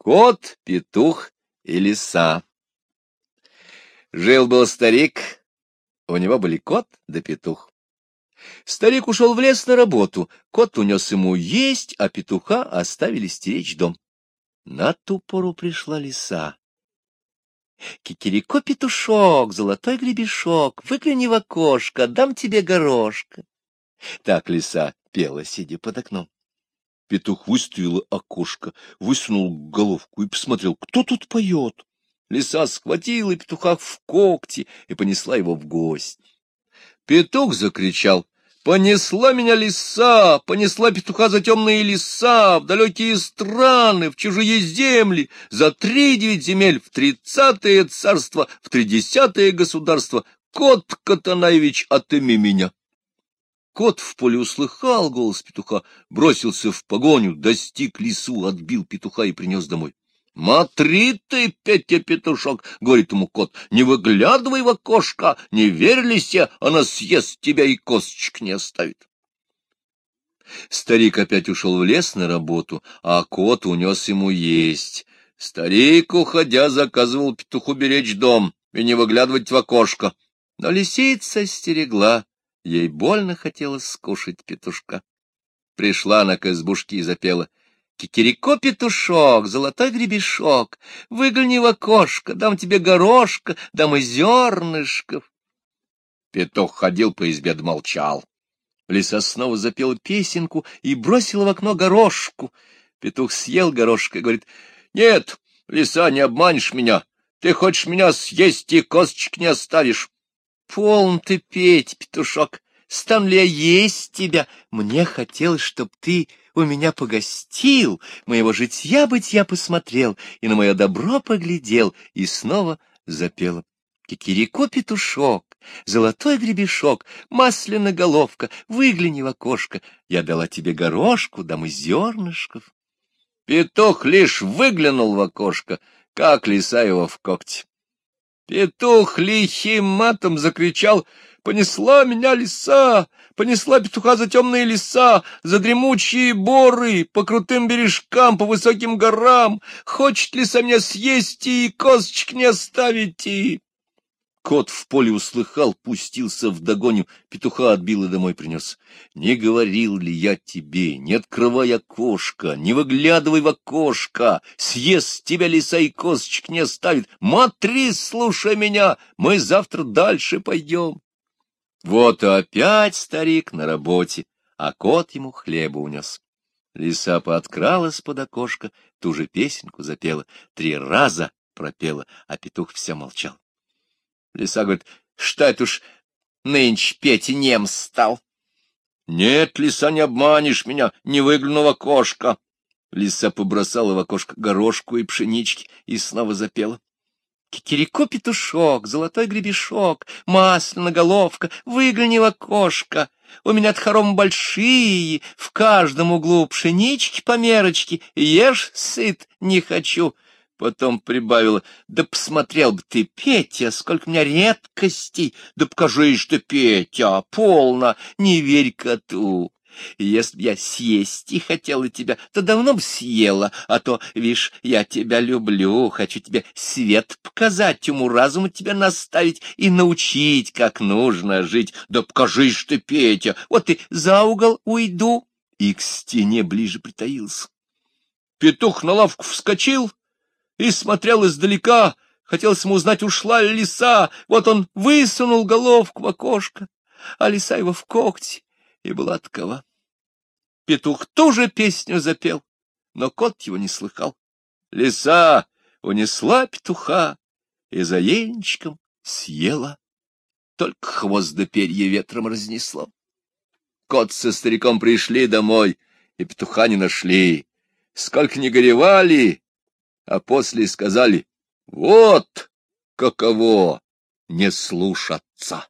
Кот, петух и лиса. Жил-был старик, у него были кот да петух. Старик ушел в лес на работу, кот унес ему есть, а петуха оставили стеречь дом. На ту пору пришла лиса. Кикирико, петушок, золотой гребешок, выгляни в окошко, дам тебе горошка. Так лиса пела, сидя под окном. Петух выставил окошко, высунул головку и посмотрел, кто тут поет. Лиса схватила петуха в когти и понесла его в гость. Петух закричал. Понесла меня лиса, понесла петуха за темные леса, в далекие страны, в чужие земли, за три девять земель, в тридцатое царство, в тридесятое государство. Кот Катанаевич, отыми меня. Кот в поле услыхал голос петуха, бросился в погоню, достиг лису, отбил петуха и принес домой. — Смотри ты, Петя петушок, — говорит ему кот, — не выглядывай в окошко, не верь лисе, она съест тебя и косточек не оставит. Старик опять ушел в лес на работу, а кот унес ему есть. Старик, уходя, заказывал петуху беречь дом и не выглядывать в окошко. Но лисица стерегла Ей больно хотелось скушать петушка. Пришла она к избушке и запела. Кикирико, петушок, золотой гребешок, выгляни в окошко, дам тебе горошка, дам и зернышков. Петух ходил по избе, да молчал. Лиса снова запела песенку и бросила в окно горошку. Петух съел горошка и говорит, — Нет, лиса, не обманешь меня. Ты хочешь меня съесть и косточек не оставишь. Полн ты петь, петушок, стану ли я есть тебя? Мне хотелось, чтоб ты у меня погостил, моего житья-бытия посмотрел и на мое добро поглядел, и снова запела. Кикирико, петушок, золотой гребешок, масляная головка, выгляни в окошко, я дала тебе горошку, дам и зернышков. Петух лишь выглянул в окошко, как лиса его в когти. Петух лихим матом закричал «Понесла меня лиса! Понесла петуха за темные леса, за дремучие боры, по крутым бережкам, по высоким горам! Хочет лиса меня съесть и косточек не оставить и...» Кот в поле услыхал, пустился в догоню, петуха отбил и домой принес. Не говорил ли я тебе, не открывай окошко, не выглядывай в окошко, съест тебя лиса и косточек не оставит. Матри, слушай меня, мы завтра дальше пойдем. Вот опять старик на работе, а кот ему хлеба унес. Лиса подкралась под окошко, ту же песенку запела, три раза пропела, а петух все молчал. Лиса говорит, что это уж нынче Петя нем стал. Нет, лиса, не обманешь меня, не выгляну в окошко. Лиса побросала в окошко горошку и пшенички и снова запела. Кикирико петушок, золотой гребешок, масляная головка, выгляни в окошко. У меня тхором большие, в каждом углу пшенички по мерочке, ешь сыт не хочу. Потом прибавила, да посмотрел бы ты, Петя, сколько у меня редкостей, да покажи, что Петя, полно, не верь коту. Если б я съесть и хотела тебя, то давно б съела, а то, видишь, я тебя люблю, хочу тебе свет показать, уму-разуму тебя наставить и научить, как нужно жить. Да покажи, что Петя, вот и за угол уйду. И к стене ближе притаился. Петух на лавку вскочил, и смотрел издалека. Хотелось ему узнать, ушла ли лиса. Вот он высунул головку в окошко, а лиса его в когти, и была такова. Петух тоже песню запел, но кот его не слыхал. Лиса унесла петуха и за ельничком съела. Только хвост да перья ветром разнесло. Кот со стариком пришли домой, и петуха не нашли. Сколько не горевали, а после сказали, вот каково не слушаться.